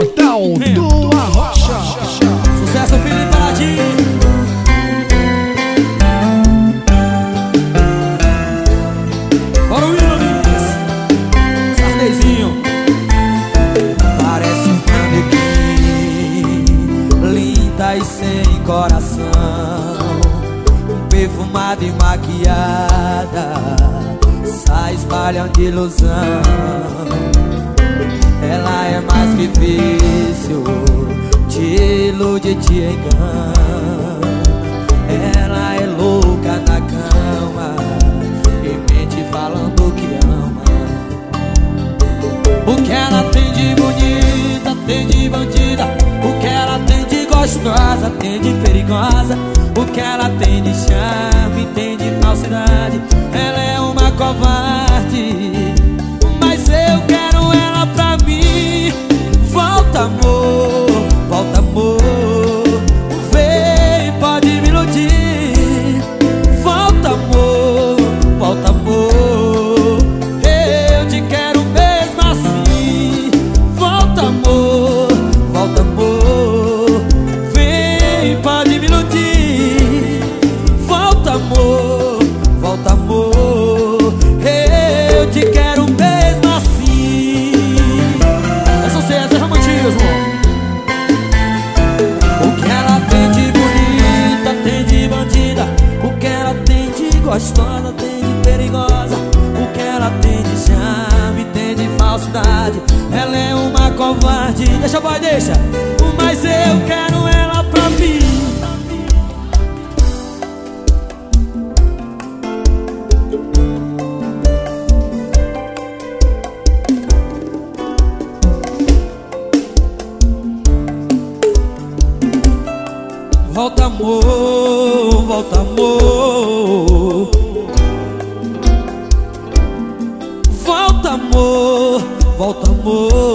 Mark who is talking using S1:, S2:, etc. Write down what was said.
S1: Portal do Arrocha.
S2: Sucesso Paladinho. Bora Willis. Sarnezinho. Parece um manequim, linda e sem coração. Perfumada e maquiada, sai espalhando ilusão. Ela é mais que te ilude, te engana. Ela é louca na cama e mente falando que ama. O que ela tem de bonita, tem de bandida. O que ela tem de gostosa, tem de perigosa. O que ela tem de charme, tem de falsidade. Ela é uma covarde. Mas eu quero ela pra mim. Volta, amor, gostosa, tem de perigosa. O que ela tem de charme, tem de falsidade. Ela é uma covarde. Deixa, boy, deixa. Mas eu quero ela pra mim. Volta amor, volta amor Volta amor, volta amor